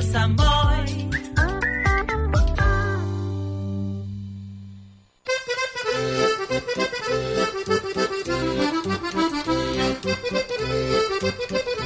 Radio Samboy. Thank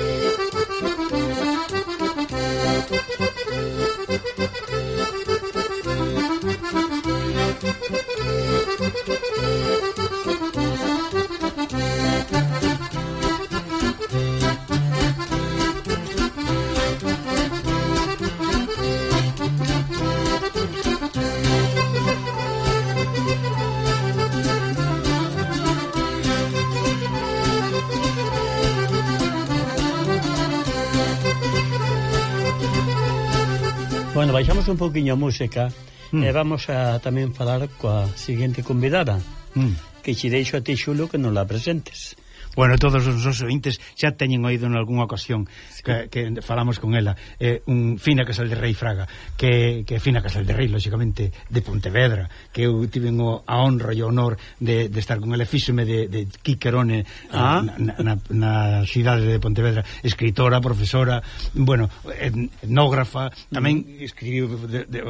Bueno, baixamos un poquinho a música mm. e vamos a tamén falar coa seguinte convidada, mm. que xe deixo a ti, Xulo, que non la presentes. Bueno, todos os nosos ointes xa teñen oído en algunha ocasión sí. que, que falamos con ela, eh, un fina casal de Rei Fraga, que, que fina casal de Rei, lóxicamente, de Pontevedra, que eu tiven o, a honra e o honor de, de estar con ela, fíxeme de, de Quiquerone ah. na, na, na cidade de Pontevedra, escritora, profesora, bueno, etnógrafa, tamén mm. escribiu de, de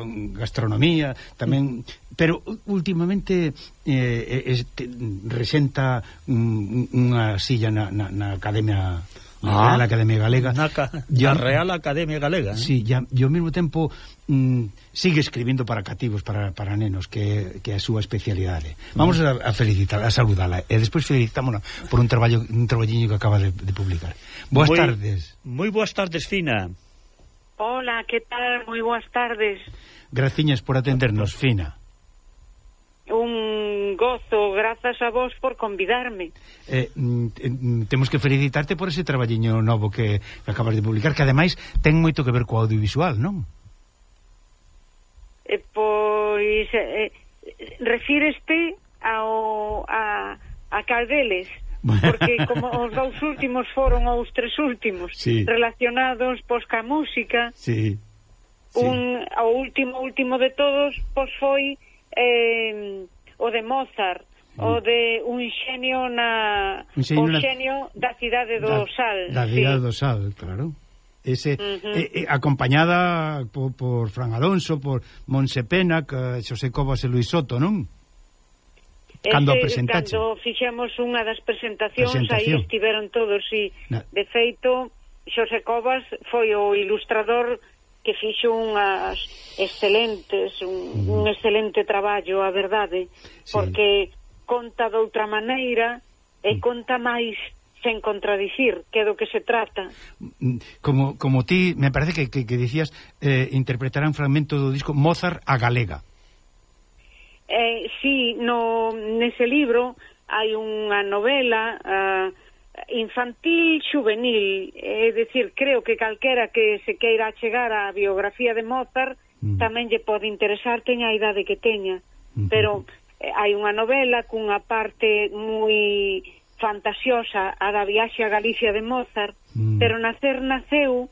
gastronomía, tamén pero últimamente eh, eh, este, resenta un, unha silla na, na, na Academia ah, Real Academia Galega. Na, ca, ya, na Real Academia Galega eh? sí, ya, e ao mesmo tempo mm, sigue escribindo para cativos para, para nenos que, que é a súa especialidade. Vamos mm. a, a felicitar, a saludala e despois felicitámonos por un traballo un traballiño que acaba de, de publicar. Boas moi, tardes. moi boas tardes Fina. Hola, que tal? Moi boas tardes. Graciñas por atendernos, Fina isto grazas a vos por convidarme. Eh, mm, mm, temos que felicitarte por ese traballiño novo que, que acabas de publicar, que ademais ten moito que ver co audiovisual, non? Eh, pois eh, refíreste ao a, a Caldeles porque como os dous últimos foron os tres últimos sí. relacionados pois ca música sí. Sí. un o último último de todos pois foi eh, o de Mozart, o mm. de un xenio na un xenio, un xenio da cidade do da, Sal. Da cidade sí. do Sal, claro. Ese uh -huh. eh, eh, acompañada por, por Fran Alonso, por Monse Pena, Xosé Cobas e Luis Soto, non? Ese, cando presentaxe. Cando fixemos unha das presentacións, Presentación. aí estiveron todos e na... de feito Xosé Cobas foi o ilustrador que fixo unhas excelentes, un, un excelente traballo, a verdade, sí. porque conta de outra maneira e mm. conta máis sen contradicir, que é do que se trata. Mm, como, como ti, me parece que, que, que dicías, eh, interpretará un fragmento do disco Mozart a Galega. Eh, sí, no, nese libro hai unha novela... Eh, infantil juvenil, é dicir, creo que calquera que se queira chegar á biografía de Mozart mm. tamén lle pode interesar, teña a idade que teña, mm pero eh, hai unha novela cunha parte moi fantasiosa a da viaxe a Galicia de Mozart, mm. pero nacer naceu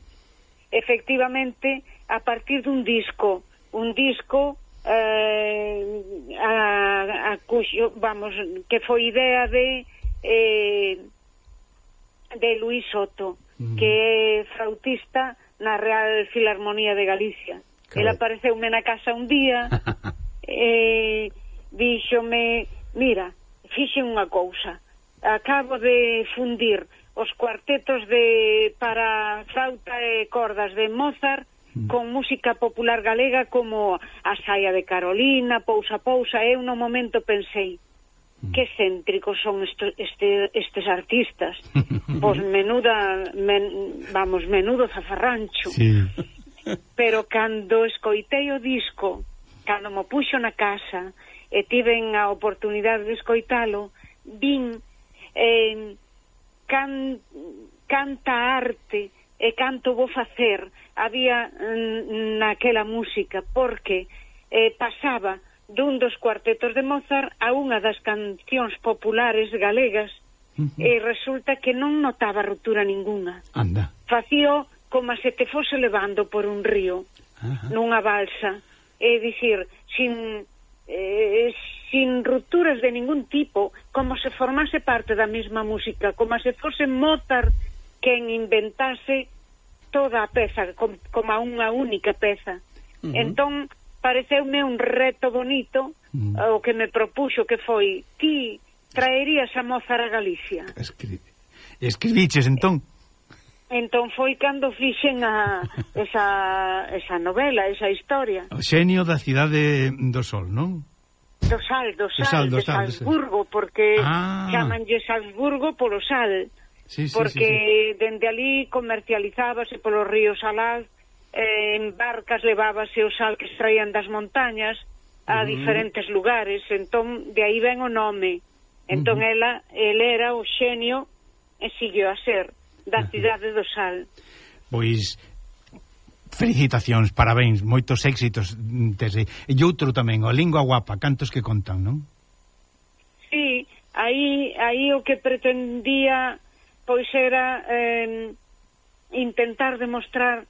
efectivamente a partir dun disco, un disco eh, a, a cuxo, vamos, que foi idea de eh, de Luis Soto, mm. que é flautista na Real Filarmonía de Galicia. Claro. Ele apareceume na casa un día e díxome, mira, fixe unha cousa, acabo de fundir os cuartetos de para flauta e cordas de Mozart mm. con música popular galega como a saia de Carolina, Pousa Pousa, eu no momento pensei, que céntricos son esto, este, estes artistas. Pois menuda, men, vamos, menudo zafarrancho. Sí. Pero cando escoitei o disco, cando mo puxo na casa e tiven a oportunidade de escoitalo, vin eh, can, canta arte e canto vou facer había mm, naquela música, porque eh, pasaba dun dos cuartetos de Mozart a unha das cancións populares galegas uh -huh. e resulta que non notaba ruptura ninguna. Anda. Facío como se te fose levando por un río, Ajá. nunha balsa, é dicir, sin eh, sin rupturas de ningún tipo, como se formase parte da mesma música, como se fose Mozart quen inventase toda a peza, com, como a unha única peza. Uh -huh. Entón, pareceume un reto bonito mm. o que me propuxo que foi ti traerías a Mozart a Galicia. Escribe. Escribiches entón? Entón foi cando fixen a esa, esa novela, esa historia. O xenio da cidade do Sol, non? Do Sal, do Sal, do sal, de Salzburgo, porque ah. chamanlle Salzburgo polo Sal. Sí, sí, porque sí, sí. dende ali comercializábase polo río Salaz eh, en barcas levábase o sal que extraían das montañas a uh -huh. diferentes lugares, entón de aí ven o nome. Entón uh -huh. ela, el era o xenio e siguió a ser da cidade do sal. Pois felicitacións, parabéns, moitos éxitos mm, desde... E outro tamén, o Lingua Guapa, cantos que contan, non? Sí, aí, aí o que pretendía pois era eh, intentar demostrar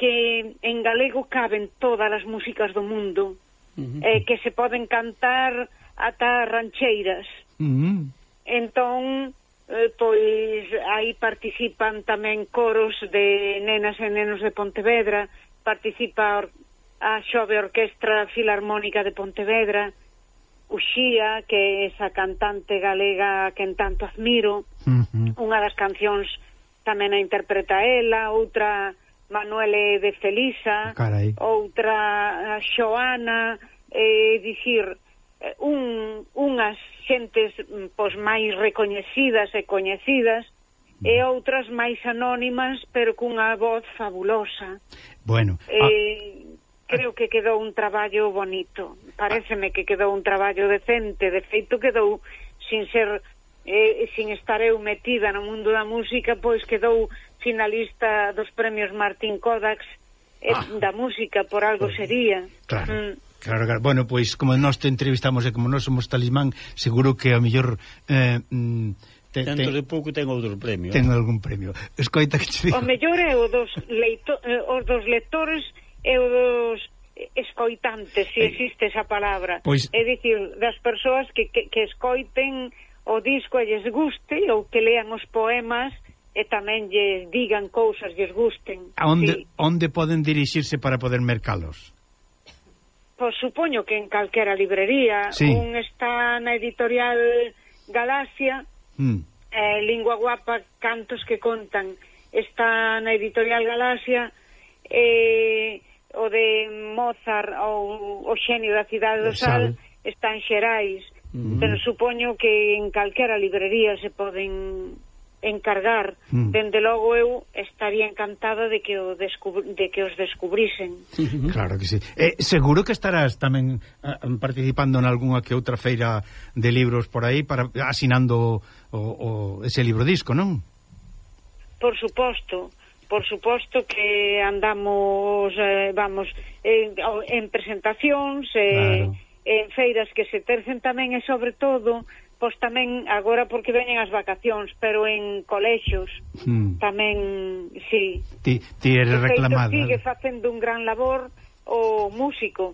que en galego caben todas as músicas do mundo, uh -huh. eh, que se poden cantar ata rancheiras. Uh -huh. Entón, eh, pois, aí participan tamén coros de nenas e nenos de Pontevedra, participa a xove Orquestra Filarmónica de Pontevedra, Uxía, que é esa cantante galega que en tanto admiro, uh -huh. unha das cancións tamén a interpreta ela, outra Manuele de Felisa, ah, Carai. outra Xoana, eh, dicir, un, unhas xentes pois máis recoñecidas e coñecidas, e outras máis anónimas, pero cunha voz fabulosa. Bueno, eh, ah. a... creo que quedou un traballo bonito. Pareceme que quedou un traballo decente, de feito quedou sin ser eh, sin estar eu metida no mundo da música, pois quedou finalista dos premios Martín Kodax eh, ah, da música, por algo pues, sería. Claro. Mm. Claro, claro. Bueno, pois, como nós te entrevistamos e como nós somos talismán, seguro que a mellor... Eh, mm, te, Tanto te, de pouco ten outro premio. Ten eh. algún premio. Escoita que te digo. O mellor é o dos, leito, eh, os dos lectores e o dos escoitantes, se si existe esa palabra. Pois... É dicir, das persoas que, que, que escoiten o disco e lles guste ou que lean os poemas e tamén lles digan cousas, lles gusten. A onde, sí. onde poden dirixirse para poder mercalos? Pois supoño que en calquera librería. Sí. Un está na editorial Galaxia, mm. eh, Lingua Guapa, Cantos que Contan. Está na editorial Galaxia, eh, o de Mozart, ou o xenio da cidade do Sal, Sal está en Xerais. Mm. Pero supoño que en calquera librería se poden encargar. Mm. Dende logo eu estaría encantada de que o de que os descubrisen. Claro que sí. Eh, seguro que estarás tamén eh, participando en algunha que outra feira de libros por aí para asinando o, o ese libro disco, non? Por suposto. Por suposto que andamos, eh, vamos, en, en presentacións, eh, claro. en feiras que se tercen tamén e sobre todo pois tamén agora porque veñen as vacacións, pero en colexios hmm. tamén, sí. Ti, ti eres reclamada. Sigue eh? facendo un gran labor o músico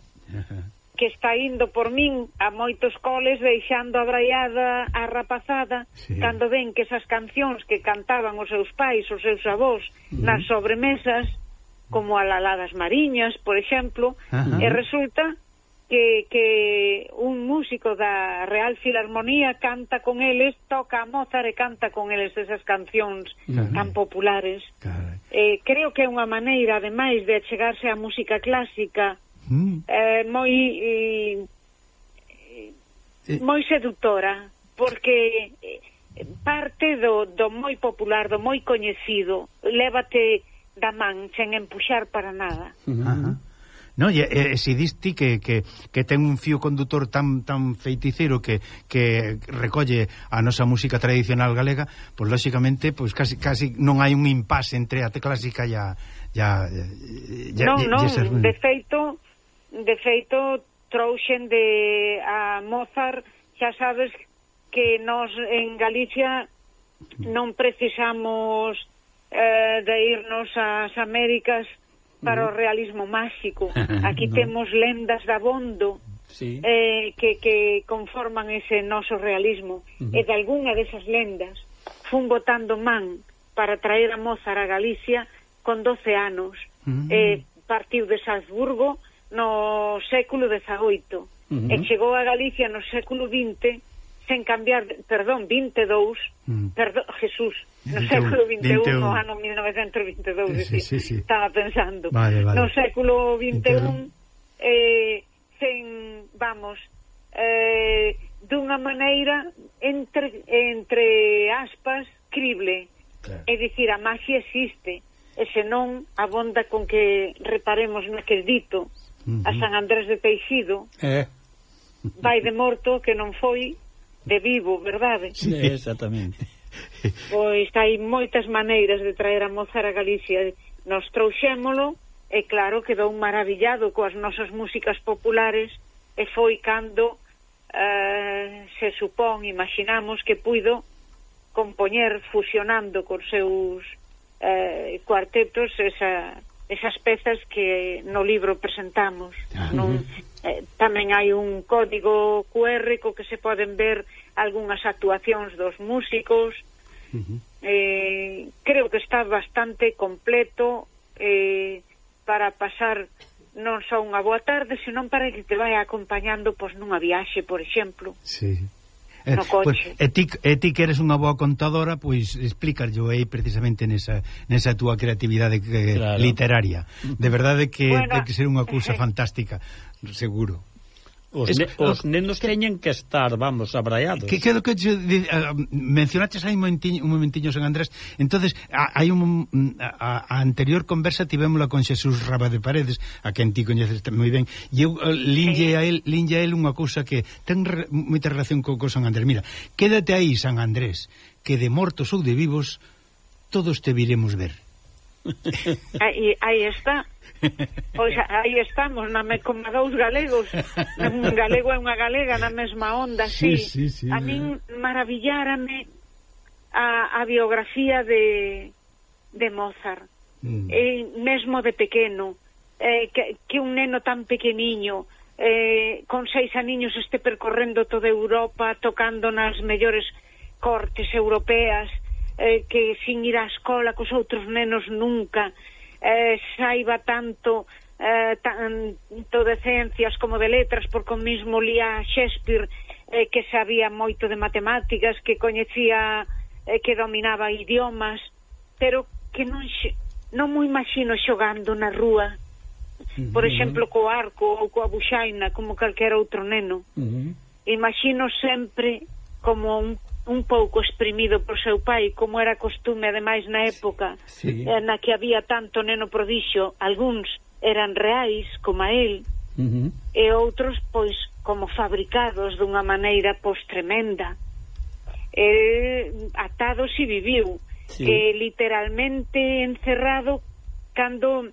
que está indo por min a moitos coles deixando abraiada a rapazada sí. cando ven que esas cancións que cantaban os seus pais, os seus avós uh -huh. nas sobremesas como a laladas mariñas, por exemplo, uh -huh. e resulta que, que un músico da Real Filarmonía canta con eles, toca a Mozart e canta con eles esas cancións Carai. tan populares. Carai. Eh, creo que é unha maneira, ademais, de achegarse á música clásica mm. eh, moi eh, eh, moi seductora, porque eh, parte do, do moi popular, do moi coñecido, lévate da man sen empuxar para nada. Uh -huh. No, e, e, e si diste que, que, que ten un fío condutor tan tan feiticeiro que, que recolle a nosa música tradicional galega, pois lóxicamente pois casi casi non hai un impasse entre a clásica e a e a, e, Non, e, non, de feito de feito trouxen de a Mozart, xa sabes que nós en Galicia non precisamos eh, de irnos ás Américas para o realismo máxico. Aquí no. temos lendas de abondo sí. eh, que, que conforman ese noso realismo. Uh -huh. E de algunha desas lendas fun botando man para traer a Mozart a Galicia con 12 anos. Uh -huh. eh, partiu de Salzburgo no século XVIII uh -huh. e chegou a Galicia no século XX sen cambiar, perdón, 22, mm. perdón, Jesús, no 21, século 21, 21. ano 1922, sí, sí, sí. estaba pensando. Vale, vale. No século 21, 21. eh, sen, vamos, eh, dunha maneira entre, entre aspas crible. Claro. É dicir, a magia existe, e senón abonda con que reparemos no que dito uh -huh. a San Andrés de Teixido, eh. vai de morto que non foi, de vivo, verdade? Sí, exactamente. Pois hai moitas maneiras de traer a Mozart a Galicia. Nos trouxémolo e claro quedou maravillado coas nosas músicas populares e foi cando eh, se supón, imaginamos que puido compoñer fusionando cos seus eh, cuartetos esa, esas pezas que no libro presentamos. Ah, non, uh -huh eh, tamén hai un código QR co que se poden ver algunhas actuacións dos músicos uh -huh. eh, creo que está bastante completo eh, para pasar non só unha boa tarde senón para que te vai acompañando pois nunha viaxe, por exemplo sí. Eh, no coche. Pues, e, ti, e ti que eres unha boa contadora, pois explícarllo aí precisamente nesa, nesa túa creatividade que, claro. literaria. De verdade que bueno, ten que ser unha cousa eh, eh. fantástica seguro. Os, ne, os nenos teñen que estar, vamos, abraiados. Que quedo que che, de, uh, mencionaches aí un momentiño, un momentiño San Andrés. Entonces, a, hai un a, a anterior conversa tivémola con Xesús Raba de Paredes, a quen ti coñeces moi ben. E eu uh, linlle a el, linlle a el unha cousa que ten re, moita relación co, co San Andrés. Mira, quédate aí, San Andrés, que de mortos ou de vivos todos te viremos ver. aí, aí está Pois aí estamos, na me, como dous galegos, un galego e unha galega na mesma onda, sí. sí, sí, sí a min eh. maravillárame a, a biografía de, de Mozart, mm. eh, mesmo de pequeno, eh, que, que un neno tan pequeniño, eh, con seis aniños este percorrendo toda Europa, tocando nas mellores cortes europeas, eh, que sin ir á escola cos outros nenos nunca, eh, saiba tanto eh, tanto de ciencias como de letras, porque o mismo lía Shakespeare eh, que sabía moito de matemáticas, que coñecía eh, que dominaba idiomas, pero que non non mo imagino xogando na rúa. Por exemplo, co arco ou coa buxaina, como calquera outro neno. Uh. Imagino sempre como un un pouco exprimido por seu pai, como era costume ademais na época sí. Eh, na que había tanto neno prodixo, algúns eran reais, como a él, uh -huh. e outros, pois, como fabricados dunha maneira pois tremenda. El atado si viviu, sí. eh, literalmente encerrado cando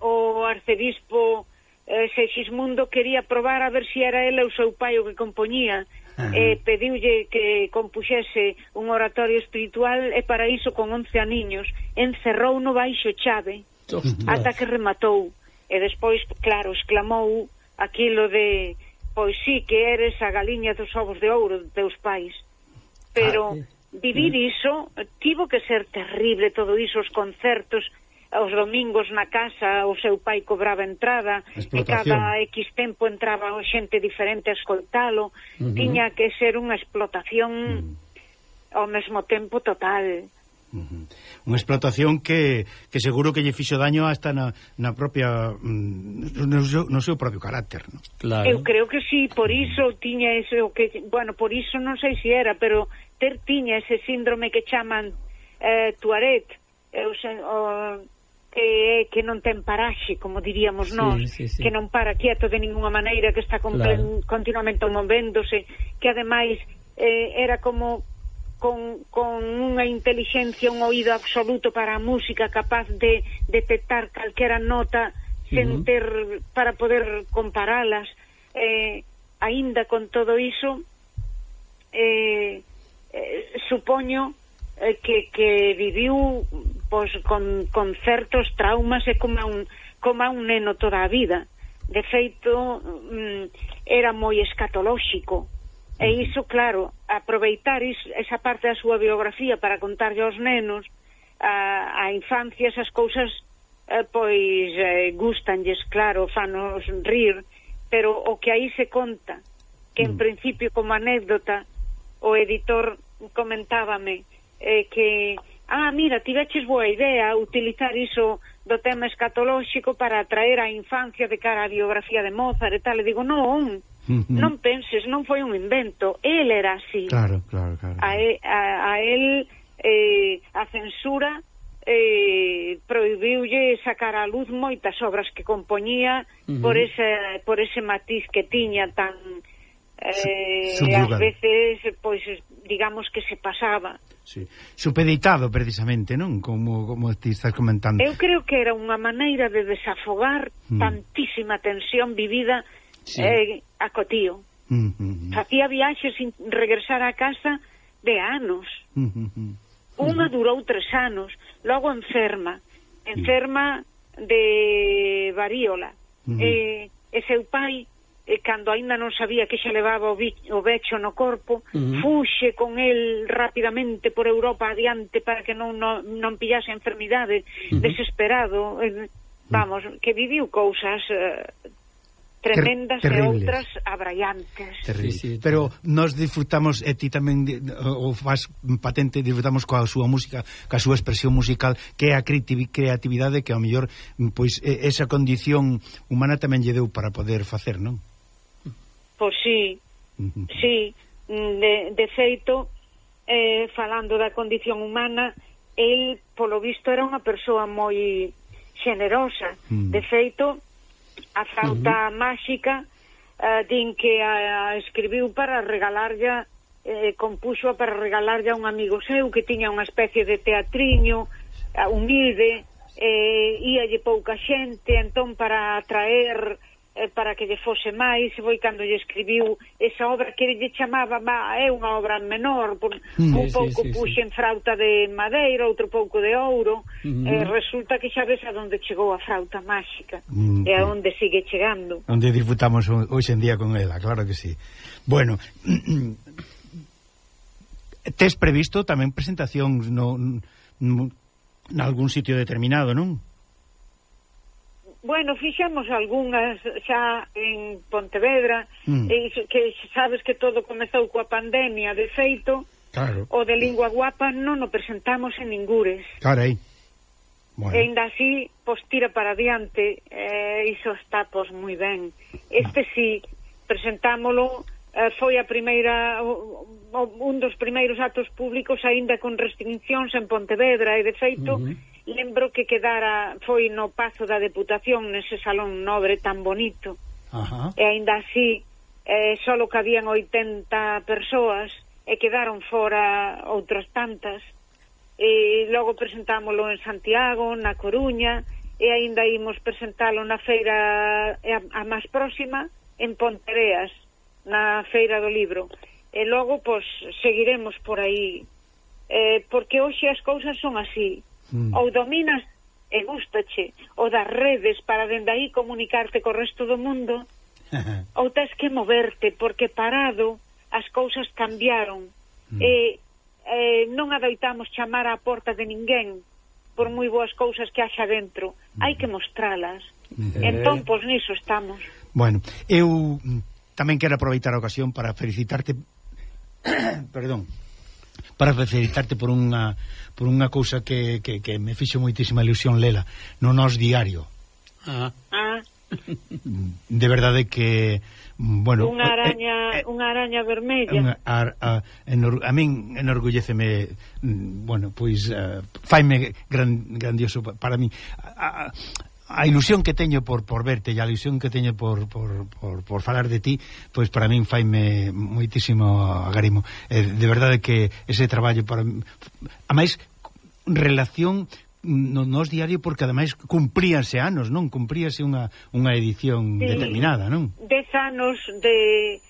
o arcebispo eh, Segismundo quería probar a ver si era ele o seu pai o que compoñía, eh, pediulle que compuxese un oratorio espiritual e para iso con 11 aniños encerrou no baixo chave Ostras. ata que rematou. E despois, claro, exclamou aquilo de pois sí que eres a galiña dos ovos de ouro de teus pais pero ah, vivir mm. iso tivo que ser terrible todo iso, os concertos aos domingos na casa o seu pai cobraba entrada e cada X tempo entraba o xente diferente a escoltalo uh -huh. tiña que ser unha explotación uh -huh. ao mesmo tempo total. Unha explotación que, que seguro que lle fixo daño hasta na, na propia mm, no seu, no seu propio carácter no? claro. Eu creo que sí, por iso tiña ese, o que, bueno, por iso non sei se era, pero ter tiña ese síndrome que chaman eh, Tuaret, eu sen, o, que que non ten paraxe, como diríamos nós, sí, sí, que non para quieto de ninguna maneira, que está claro. continuamente movéndose, que ademais eh, era como con, con unha inteligencia, un oído absoluto para a música, capaz de detectar calquera nota sen uh -huh. ter, para poder comparalas. Eh, aínda con todo iso, eh, eh, supoño eh, que, que viviu pois, con, con certos traumas e como un, como un neno toda a vida. De feito mm, era moi escatolóxico. E mm. iso claro aproveitar is, esa parte da súa biografía para contarlle aos nenos a, a infancia esas cousas eh, pois eh, gustanlles claro, fanos rir pero o que aí se conta que en mm. principio como anécdota o editor comentábame eh, que ah, mira, tiveches boa idea utilizar iso do tema escatolóxico para atraer a infancia de cara á biografía de Mozart e tal, e digo, non, non penses, non foi un invento, él era así. Claro, claro, claro. A, a, a él eh, a censura eh, proibiulle sacar a luz moitas obras que compoñía uh -huh. por, ese, por ese matiz que tiña tan eh, Subyugado. ás veces pois digamos que se pasaba sí. supeditado precisamente non como como ti estás comentando eu creo que era unha maneira de desafogar mm. tantísima tensión vivida sí. eh, a cotío mm -hmm. facía viaxes sin regresar a casa de anos mm -hmm. unha mm-hmm. durou tres anos logo enferma enferma mm. de varíola mm -hmm. eh, e seu pai e cando aínda non sabía que xa levaba o, bicho, o becho no corpo, uh -huh. fuxe con el rapidamente por Europa adiante para que non, non, non pillase a enfermidade, uh -huh. desesperado, eh, vamos, que viviu cousas... Eh, tremendas Ter terribles. e outras abraiantes. Terrible. Sí, sí, Pero nos disfrutamos, e ti tamén o faz patente, disfrutamos coa súa música, coa súa expresión musical, que é a creatividade que ao mellor pois esa condición humana tamén lle deu para poder facer, non? Pois sí, sí, de, de feito, eh, falando da condición humana, el, polo visto, era unha persoa moi xenerosa. Mm. De feito, a flauta uh -huh. máxica eh, din que a, a escribiu para regalarlla eh, compuxo para regalarlle a un amigo seu que tiña unha especie de teatriño humilde eh, íalle pouca xente entón para atraer eh, para que lle fose máis e foi cando lle escribiu esa obra que lle chamaba má, é unha obra menor por, mm, un sí, pouco sí, puxe sí. en frauta de madeira, outro pouco de ouro mm. eh, resulta que xa ves a donde chegou a frauta máxica mm. e a onde sigue chegando onde disfrutamos hoxe en día con ela, claro que sí bueno tes previsto tamén presentacións no, no, nalgún sitio determinado, non? Bueno, fixemos algunhas xa en Pontevedra, mm. e, que sabes que todo comezou coa pandemia, de feito, claro. o de lingua guapa non o presentamos en ningures. Carai. Bueno. E ainda así, pois tira para adiante, eh, iso está pois moi ben. Este ah. sí, presentámolo, eh, foi a primeira o, o, un dos primeiros actos públicos aínda con restriccións en Pontevedra e de feito uh lembro que quedara foi no Pazo da Deputación nese salón nobre tan bonito. Ajá. e aínda así eh, só cabían 80 persoas e quedaron fora outras tantas. E logo presentámolo en Santiago, na Coruña e aínda imos presentalo na feira a, a máis próxima en Pontereas na feira do libro. E logo pois seguiremos por aí. Eh, porque hoxe as cousas son así mm. ou dominas e gustache o das redes para dende aí comunicarte co resto do mundo ou tens que moverte porque parado as cousas cambiaron mm. e eh, non adoitamos chamar á porta de ninguén por moi boas cousas que haxa dentro mm. hai que mostralas eh. entón, pois niso estamos Bueno, eu mm, tamén quero aproveitar a ocasión para felicitarte perdón para felicitarte por unha por unha cousa que, que, que me fixo moitísima ilusión lela no nos diario. Ah. ah. De verdade que bueno, unha eh, araña, eh, eh, unha araña vermella. Unha, a, a, enor, a min enorgulleceme, mm, bueno, pois uh, faime gran, grandioso para min. A, a, a ilusión que teño por por verte e a ilusión que teño por por, por, por falar de ti, pois para min faime moitísimo agarimo. Eh, de verdade que ese traballo para a máis relación no nos diario porque ademais cumpríanse anos, non? Cumpríase unha unha edición sí, determinada, non? Dez anos de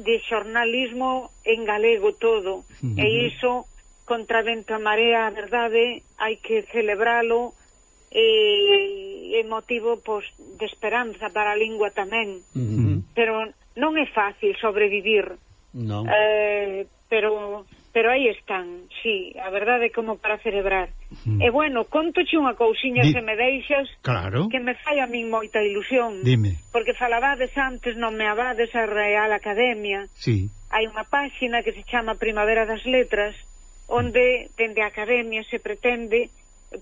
de xornalismo en galego todo. Uh -huh. E iso contra vento a marea, a verdade, hai que celebralo e, e motivo pois, de esperanza para a lingua tamén uh -huh. pero non é fácil sobrevivir no. eh, pero pero aí están, sí, a verdade é como para celebrar. Mm. E bueno, contoche unha cousiña Di... se me deixas claro. que me fai a min moita ilusión. Dime. Porque falabades antes, non me abades a Real Academia. Sí. Hai unha páxina que se chama Primavera das Letras, mm. onde dende a Academia se pretende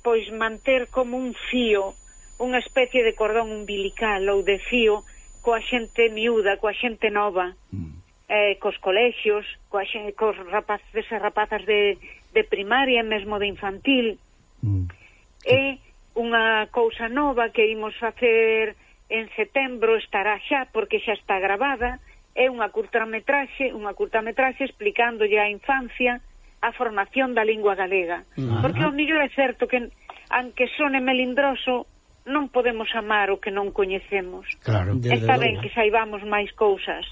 pois manter como un fío, unha especie de cordón umbilical ou de fío coa xente miúda, coa xente nova, mm. eh, cos colexios, coa xente, cos rapaces e rapazas de, de primaria, mesmo de infantil. Mm. É unha cousa nova que imos facer en setembro estará xa, porque xa está gravada, é unha curtametraxe, unha curtametraxe explicándolle a infancia a formación da lingua galega. Uh -huh. Porque o millor é certo que, aunque sone melindroso, non podemos amar o que non coñecemos. Claro. Está ben que saibamos máis cousas,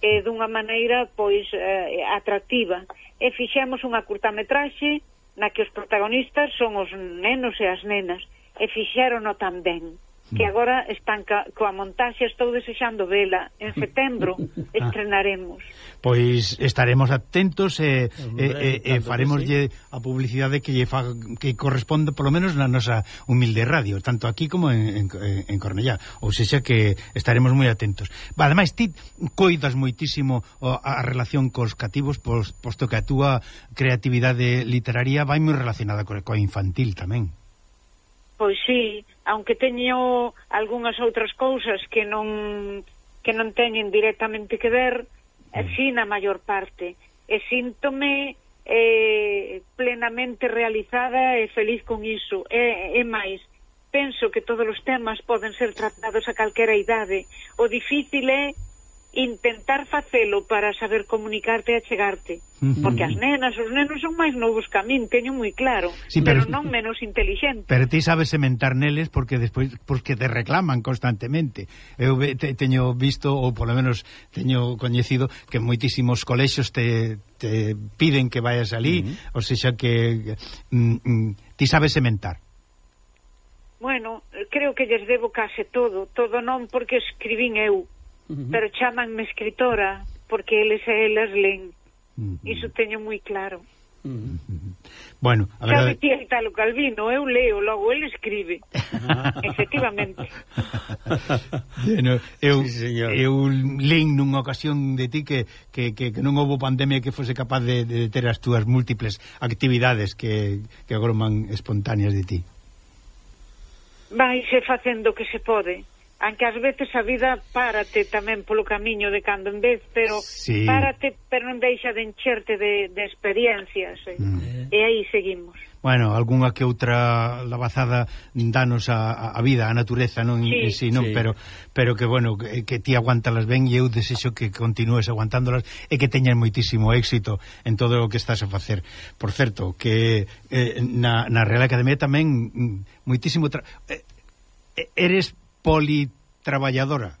e dunha maneira pois eh, atractiva. E fixemos unha curtametraxe na que os protagonistas son os nenos e as nenas, e fixérono tamén que agora están ca, coa montaxe estou desexando vela. En setembro ah. estrenaremos. Pois estaremos atentos e, Hombre, e, e, e faremoslle sí. a publicidade que lle fa, que corresponde polo menos na nosa humilde radio tanto aquí como en, en, en Cornellá. Ou sexa que estaremos moi atentos. Va, ademais ti coidas moitísimo a relación cos cativos pos, posto que a túa creatividade literaria vai moi relacionada co, co infantil tamén. Pois sí, aunque teño algunhas outras cousas que non que non teñen directamente que ver, eh, mm. sí na maior parte. E síntome eh, plenamente realizada e feliz con iso. E, e máis, penso que todos os temas poden ser tratados a calquera idade. O difícil é intentar facelo para saber comunicarte e achegarte. Uh -huh. Porque as nenas, os nenos son máis novos que a min, teño moi claro, sí, pero, pero non menos inteligente. Pero ti sabes sementar neles porque despois porque te reclaman constantemente. Eu te, teño visto ou polo menos teño coñecido que moitísimos colexos te te piden que vayas ali, uh -huh. ou seja que mm, mm, ti sabes sementar. Bueno, creo que lles debo case todo, todo non porque escribín eu, pero chamanme escritora porque eles e elas len. Uh -huh. Iso teño moi claro. Bueno, a verdade... Sabe ti Italo Calvino, eu leo, logo ele escribe. Efectivamente. bueno, eu, sí, señor. eu lein nunha ocasión de ti que, que, que, que non houve pandemia que fose capaz de, de ter as túas múltiples actividades que, que agroman espontáneas de ti. Vai se facendo que se pode. Anque ás veces a vida párate tamén polo camiño de cando en vez, pero sí. párate, pero non deixa de encherte de, de experiencias. Eh? Mm. E aí seguimos. Bueno, algunha que outra lavazada danos a, a vida, a natureza, non sí. Eh, sí, non, sí. pero pero que bueno, que, que ti aguantalas ben e eu desexo que continúes aguantándolas e que teñas moitísimo éxito en todo o que estás a facer. Por certo, que eh, na, na Real Academia tamén mm, moitísimo tra... Eh, eh eres politraballadora?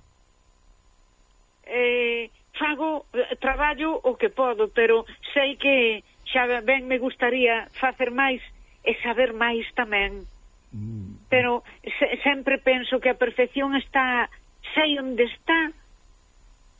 Eh, fago, eh, traballo o que podo, pero sei que xa ben me gustaría facer máis e saber máis tamén. Mm. Pero se, sempre penso que a perfección está sei onde está,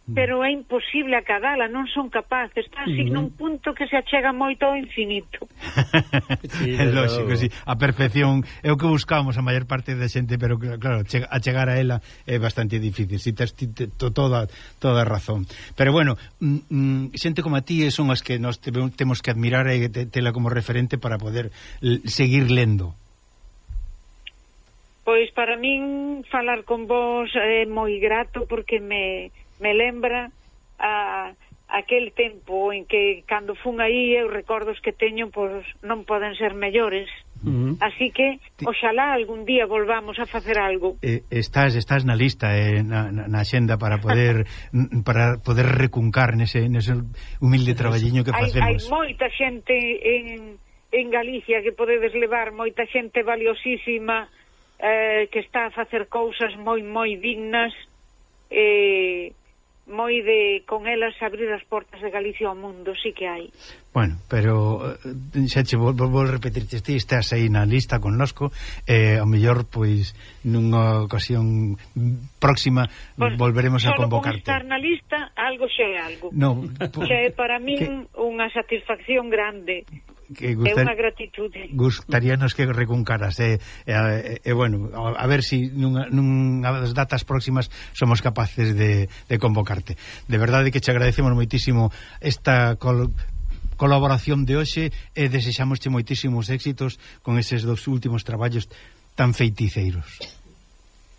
Mm. pero é imposible acadala, non son capaces, están sí. Mm-hmm. nun punto que se achega moito ao infinito. sí, é lógico, sí. a perfección é o que buscamos a maior parte da xente, pero claro, a chegar a ela é bastante difícil, si tes toda toda razón. Pero bueno, mm, mm xente como a ti son as que nos temos que admirar e tela como referente para poder seguir lendo. Pois para min falar con vos é moi grato porque me me lembra a aquel tempo en que cando fun aí eu recordos que teño pois non poden ser mellores. Uh -huh. Así que oxalá algún día volvamos a facer algo. Eh, estás estás na lista, eh, na, na xenda para poder para poder recuncar nese nese humilde traballiño que facemos. Hai, hai moita xente en en Galicia que podedes levar moita xente valiosísima eh, que está a facer cousas moi moi dignas eh moi de con elas abrir as portas de Galicia ao mundo, sí que hai. Bueno, pero eh, xa che vou, vou repetirte, ti estás aí na lista connosco, eh, ao mellor pois nunha ocasión próxima pues, volveremos a convocarte. Con estar na lista algo xa é algo. No, xa é para min que... unha satisfacción grande que gustar... É unha gratitude. Gustaríanos que recuncaras e, eh, eh, eh, bueno, a, a ver se si nunha, nunha das datas próximas somos capaces de, de convocarte. De verdade que che agradecemos moitísimo esta col colaboración de hoxe e desexamosche moitísimos éxitos con eses dos últimos traballos tan feiticeiros.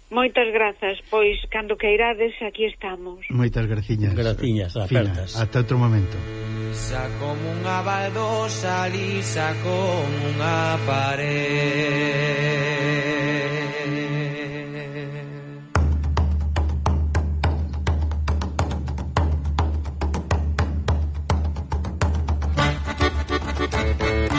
Moitas grazas, pois cando queirades aquí estamos. Moitas graciñas. Graciñas, apertas. Fina, ata outro momento. Lisa como unha baldosa, lisa como unha pared. Thank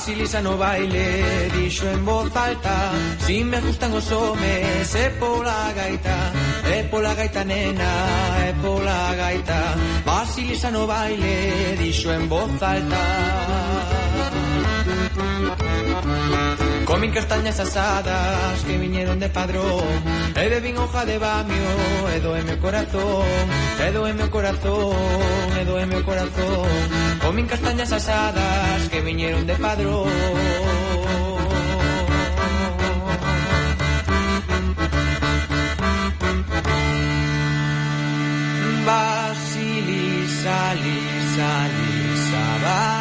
Basilisa no baile Dixo en voz alta Si me gustan os homes É pola gaita É pola gaita nena É pola gaita. Basilisa no baile Dixo en voz alta. Comen castañas asadas Que viñeron de padrón He bebido hoja de bamio, he doy mi corazón, he doy mi corazón, he doy mi corazón. Comí castañas asadas que vinieron de padrón. Basilisa, lisa, lisa, va.